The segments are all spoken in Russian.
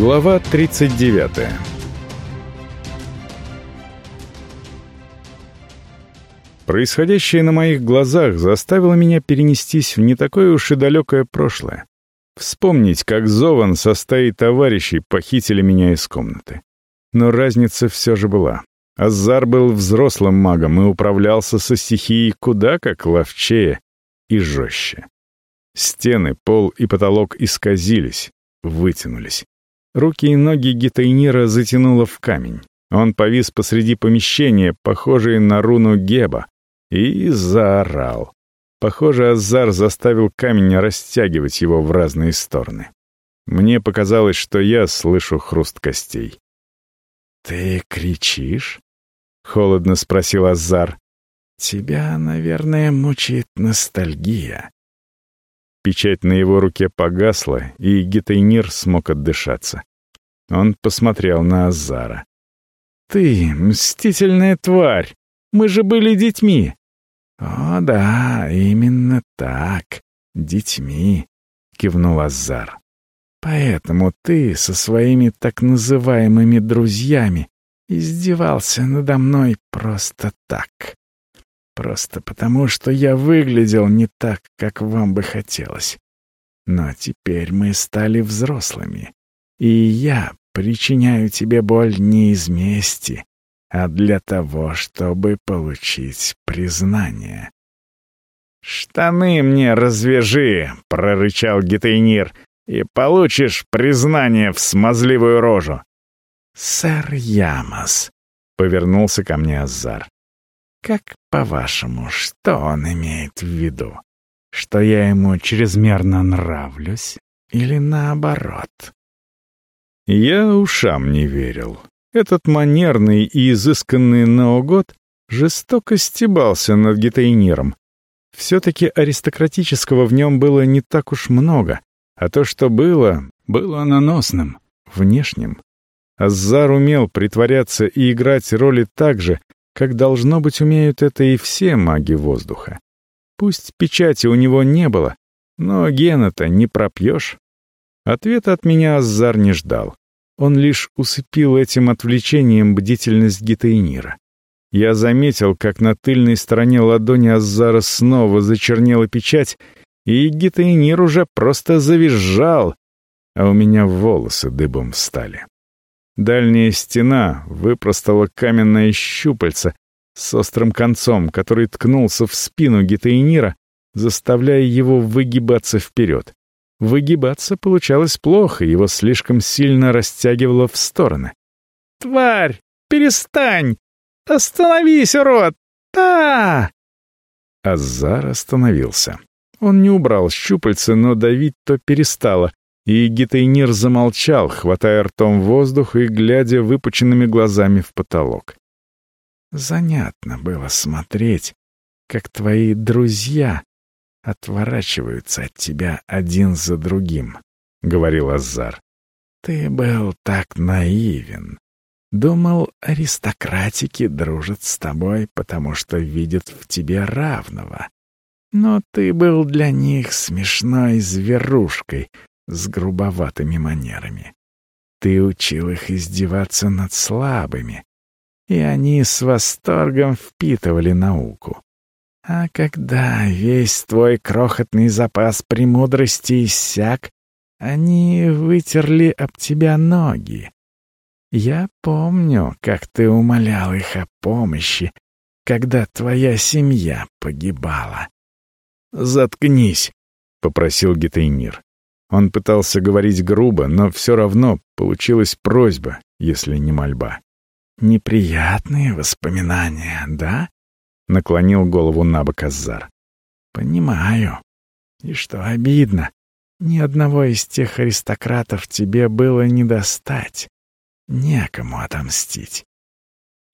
Глава 39 Происходящее на моих глазах заставило меня перенестись в не такое уж и далекое прошлое. Вспомнить, как Зован со стаей товарищей похитили меня из комнаты. Но разница все же была. Азар был взрослым магом и управлялся со стихией куда как ловчее и жестче. Стены, пол и потолок исказились, вытянулись. Руки и ноги Гитайнира затянуло в камень. Он повис посреди помещения, похожий на руну Геба, и заорал. Похоже, Азар заставил камень растягивать его в разные стороны. Мне показалось, что я слышу хруст костей. «Ты кричишь?» — холодно спросил Азар. «Тебя, наверное, мучает ностальгия». Печать на его руке погасла, и Гитайнир смог отдышаться. Он посмотрел на Азара. «Ты мстительная тварь! Мы же были детьми!» «О да, именно так, детьми», — кивнул Азар. «Поэтому ты со своими так называемыми друзьями издевался надо мной просто так. Просто потому, что я выглядел не так, как вам бы хотелось. Но теперь мы стали взрослыми, и я причиняю тебе боль не из мести, а для того, чтобы получить признание. «Штаны мне развяжи!» — прорычал Гитейнир. «И получишь признание в смазливую рожу!» «Сэр Ямос», — повернулся ко мне Азар. «Как, по-вашему, что он имеет в виду? Что я ему чрезмерно нравлюсь? Или наоборот?» Я ушам не верил. Этот манерный и изысканный Наогод жестоко стебался над гитейниром. Все-таки аристократического в нем было не так уж много, а то, что было, было наносным, внешним. Азар умел притворяться и играть роли так же, как должно быть умеют это и все маги воздуха. Пусть печати у него не было, но гена-то не пропьешь. Ответа от меня Азар не ждал. Он лишь усыпил этим отвлечением бдительность Гитаинира. Я заметил, как на тыльной стороне ладони Азара снова зачернела печать, и Гитаинир уже просто завизжал, а у меня волосы дыбом встали. Дальняя стена выпростала каменное щупальце с острым концом, который ткнулся в спину Гитаинира, заставляя его выгибаться вперед. Выгибаться получалось плохо, его слишком сильно растягивало в стороны. «Тварь! Перестань! Остановись, урод! Та!» Азар остановился. Он не убрал щупальца, но давить то перестало, и Гитайнир замолчал, хватая ртом воздух и глядя выпученными глазами в потолок. Занятно было смотреть, как твои друзья отворачиваются от тебя один за другим», — говорил Азар. «Ты был так наивен. Думал, аристократики дружат с тобой, потому что видят в тебе равного. Но ты был для них смешной зверушкой с грубоватыми манерами. Ты учил их издеваться над слабыми, и они с восторгом впитывали науку. А когда весь твой крохотный запас премудрости иссяк, они вытерли об тебя ноги. Я помню, как ты умолял их о помощи, когда твоя семья погибала. «Заткнись», — попросил Гетейнир. Он пытался говорить грубо, но все равно получилась просьба, если не мольба. «Неприятные воспоминания, да?» наклонил голову на бок Азар. «Понимаю. И что обидно, ни одного из тех аристократов тебе было не достать. Некому отомстить.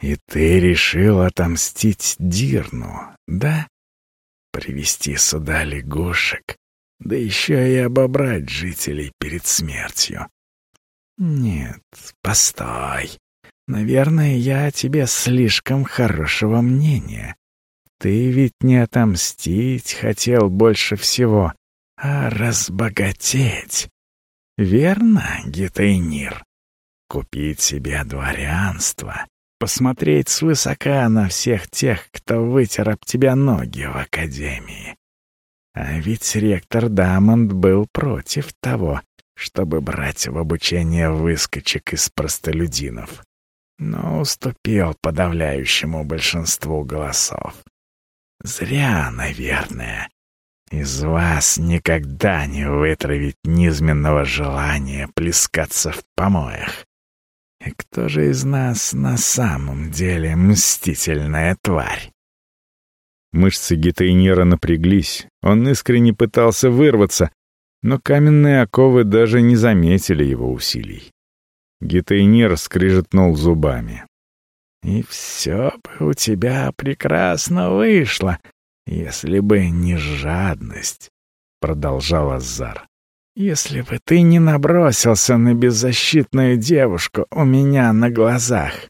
И ты решил отомстить Дирну, да? Привести сюда лягушек, да еще и обобрать жителей перед смертью. Нет, постой. Наверное, я о тебе слишком хорошего мнения. Ты ведь не отомстить хотел больше всего, а разбогатеть. Верно, Гитайнир? Купить себе дворянство, посмотреть свысока на всех тех, кто вытер об тебя ноги в академии. А ведь ректор Дамонд был против того, чтобы брать в обучение выскочек из простолюдинов, но уступил подавляющему большинству голосов. Зря, наверное. Из вас никогда не вытравить низменного желания плескаться в помоях. И кто же из нас на самом деле мстительная тварь? Мышцы Гитайнера напряглись. Он искренне пытался вырваться, но каменные оковы даже не заметили его усилий. Гитайнер скрижетнул зубами. «И все бы у тебя прекрасно вышло, если бы не жадность», — продолжал Азар. «Если бы ты не набросился на беззащитную девушку у меня на глазах».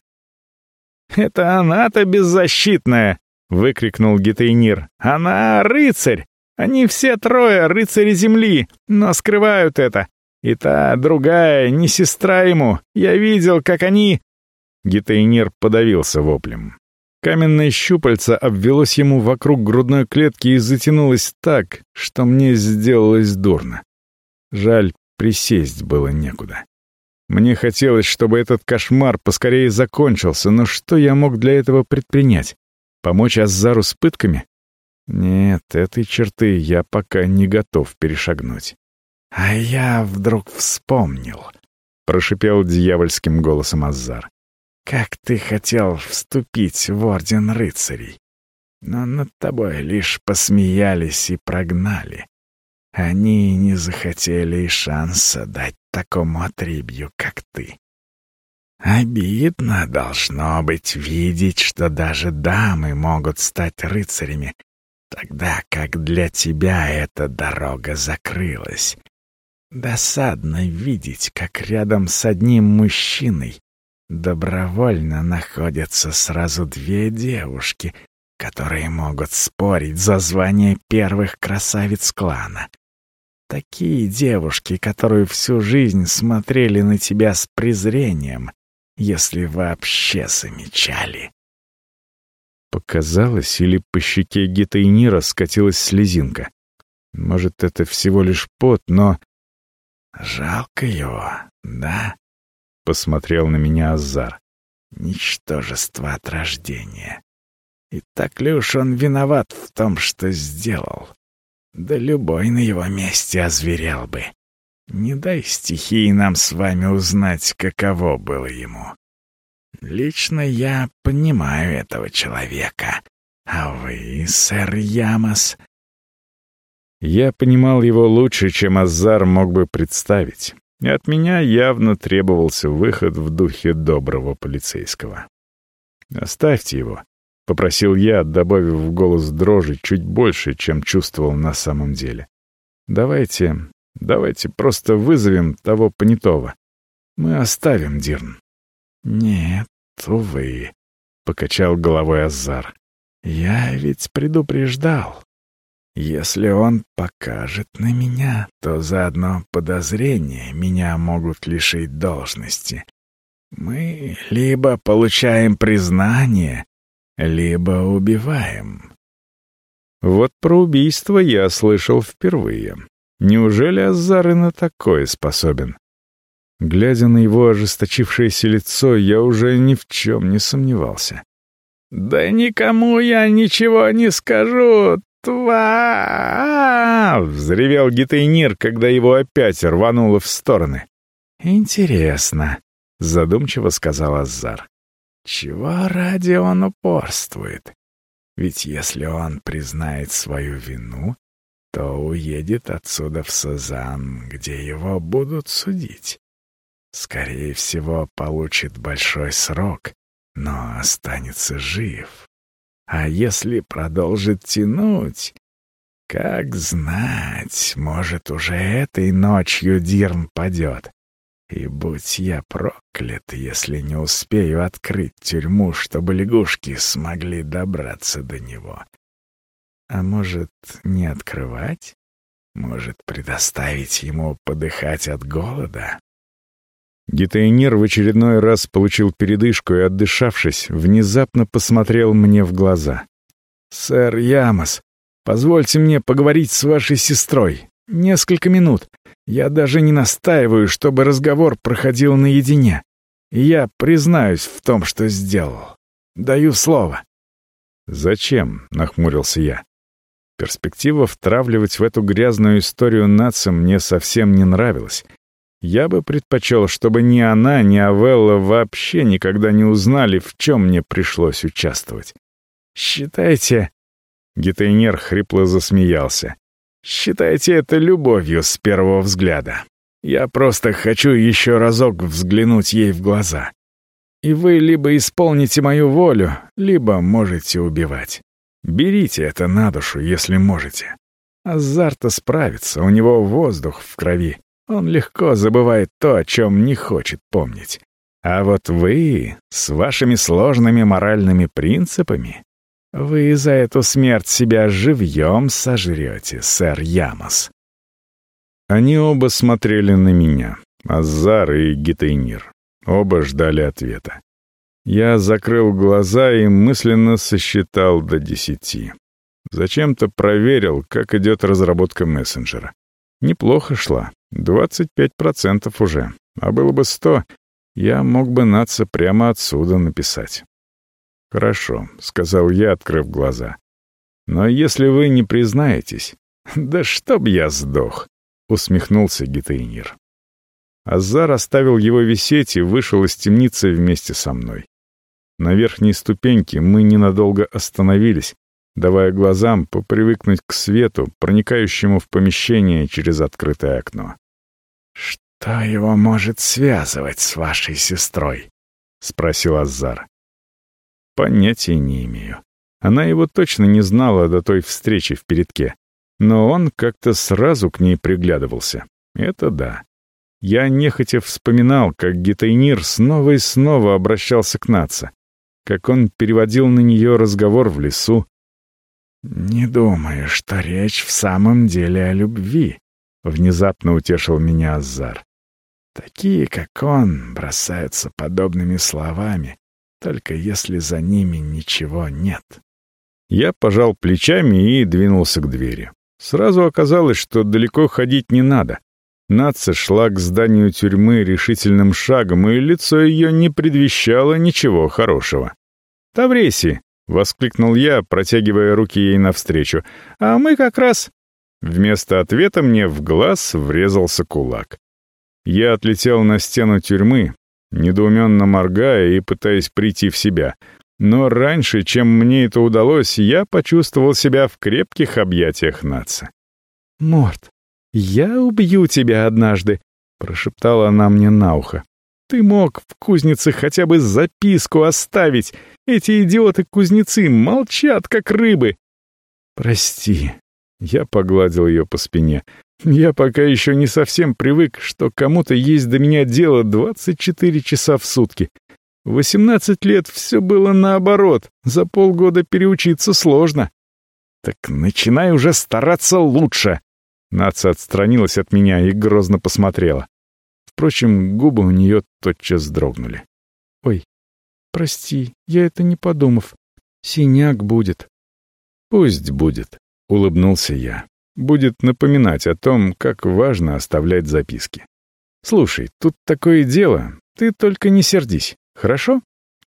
«Это она-то беззащитная!» — выкрикнул Гитейнир. «Она рыцарь! Они все трое рыцари земли, но скрывают это. И та другая, не сестра ему. Я видел, как они...» Гитейнир подавился воплем. Каменное щупальце обвелось ему вокруг грудной клетки и затянулось так, что мне сделалось дурно. Жаль, присесть было некуда. Мне хотелось, чтобы этот кошмар поскорее закончился, но что я мог для этого предпринять? Помочь Азару с пытками? Нет, этой черты я пока не готов перешагнуть. «А я вдруг вспомнил», — прошипел дьявольским голосом Азар. «Как ты хотел вступить в Орден Рыцарей, но над тобой лишь посмеялись и прогнали. Они не захотели и шанса дать такому отребью, как ты. Обидно должно быть видеть, что даже дамы могут стать рыцарями, тогда как для тебя эта дорога закрылась. Досадно видеть, как рядом с одним мужчиной добровольно находятся сразу две девушки, которые могут спорить за звание первых красавиц клана. Такие девушки, которые всю жизнь смотрели на тебя с презрением, если вообще замечали. Показалось, или по щеке Гитайнира скатилась слезинка. Может, это всего лишь пот, но... «Жалко его, да?» — посмотрел на меня Азар. «Ничтожество от рождения. И так ли уж он виноват в том, что сделал? Да любой на его месте озверел бы. Не дай стихии нам с вами узнать, каково было ему. Лично я понимаю этого человека. А вы, сэр Ямос...» Я понимал его лучше, чем Азар мог бы представить. И от меня явно требовался выход в духе доброго полицейского. «Оставьте его», — попросил я, добавив в голос дрожи чуть больше, чем чувствовал на самом деле. «Давайте Давайте просто вызовем того понятого. Мы оставим Дирн». «Нет, увы», — покачал головой Азар. «Я ведь предупреждал. Если он покажет на меня, то за одно подозрение меня могут лишить должности. Мы либо получаем признание, либо убиваем». Вот про убийство я слышал впервые. Неужели Азар и на такое способен? Глядя на его ожесточившееся лицо, я уже ни в чем не сомневался. «Да никому я ничего не скажу, тва!» — взревел Гитейнир, когда его опять рвануло в стороны. «Интересно», — задумчиво сказал Азар. «Чего ради он упорствует? Ведь если он признает свою вину, то уедет отсюда в Сазан, где его будут судить. Скорее всего, получит большой срок, но останется жив. А если продолжит тянуть, как знать, может, уже этой ночью Дирн падет. И будь я проклят, если не успею открыть тюрьму, чтобы лягушки смогли добраться до него. А может, не открывать? Может, предоставить ему подыхать от голода? Гитаинер в очередной раз получил передышку и, отдышавшись, внезапно посмотрел мне в глаза. «Сэр Ямос, позвольте мне поговорить с вашей сестрой. Несколько минут. Я даже не настаиваю, чтобы разговор проходил наедине. Я признаюсь в том, что сделал. Даю слово». «Зачем?» — нахмурился я. Перспектива втравливать в эту грязную историю нации мне совсем не нравилась. Я бы предпочел, чтобы ни она, ни Авелла вообще никогда не узнали, в чем мне пришлось участвовать. «Считайте...» — Гитайнер хрипло засмеялся. «Считайте это любовью с первого взгляда. Я просто хочу еще разок взглянуть ей в глаза. И вы либо исполните мою волю, либо можете убивать. Берите это на душу, если можете. Азарта справится, у него воздух в крови. Он легко забывает то, о чем не хочет помнить. А вот вы, с вашими сложными моральными принципами, вы за эту смерть себя живьем сожрете, сэр Ямос. Они оба смотрели на меня, Азар и Гитейнир. Оба ждали ответа. Я закрыл глаза и мысленно сосчитал до десяти. Зачем-то проверил, как идет разработка мессенджера. Неплохо шла, 25% уже. А было бы 100, я мог бы Наца прямо отсюда написать. «Хорошо», — сказал я, открыв глаза. «Но если вы не признаетесь...» «Да чтоб я сдох!» — усмехнулся Гитаинир. Азар оставил его висеть и вышел из темницы вместе со мной. На верхней ступеньке мы ненадолго остановились, давая глазам попривыкнуть к свету, проникающему в помещение через открытое окно. «Что его может связывать с вашей сестрой?» — спросил Азар. «Понятия не имею. Она его точно не знала до той встречи в передке. Но он как-то сразу к ней приглядывался. Это да. Я нехотя вспоминал, как Гитайнир снова и снова обращался к Наца, как он переводил на нее разговор в лесу. «Не думаю, что речь в самом деле о любви», — внезапно утешил меня Азар. «Такие, как он, бросаются подобными словами, только если за ними ничего нет». Я пожал плечами и двинулся к двери. Сразу оказалось, что далеко ходить не надо. Наца шла к зданию тюрьмы решительным шагом, и лицо ее не предвещало ничего хорошего. «Тавреси!» — воскликнул я, протягивая руки ей навстречу. «А мы как раз...» Вместо ответа мне в глаз врезался кулак. Я отлетел на стену тюрьмы, недоуменно моргая и пытаясь прийти в себя. Но раньше, чем мне это удалось, я почувствовал себя в крепких объятиях Наца. «Морт, «Я убью тебя однажды», — прошептала она мне на ухо. «Ты мог в кузнице хотя бы записку оставить. Эти идиоты-кузнецы молчат, как рыбы». «Прости», — я погладил ее по спине. «Я пока еще не совсем привык, что кому-то есть до меня дело 24 часа в сутки. Восемнадцать лет все было наоборот, за полгода переучиться сложно». «Так начинай уже стараться лучше», Наца отстранилась от меня и грозно посмотрела. Впрочем, губы у нее тотчас дрогнули. «Ой, прости, я это не подумав. Синяк будет». «Пусть будет», — улыбнулся я. «Будет напоминать о том, как важно оставлять записки. Слушай, тут такое дело, ты только не сердись, хорошо?»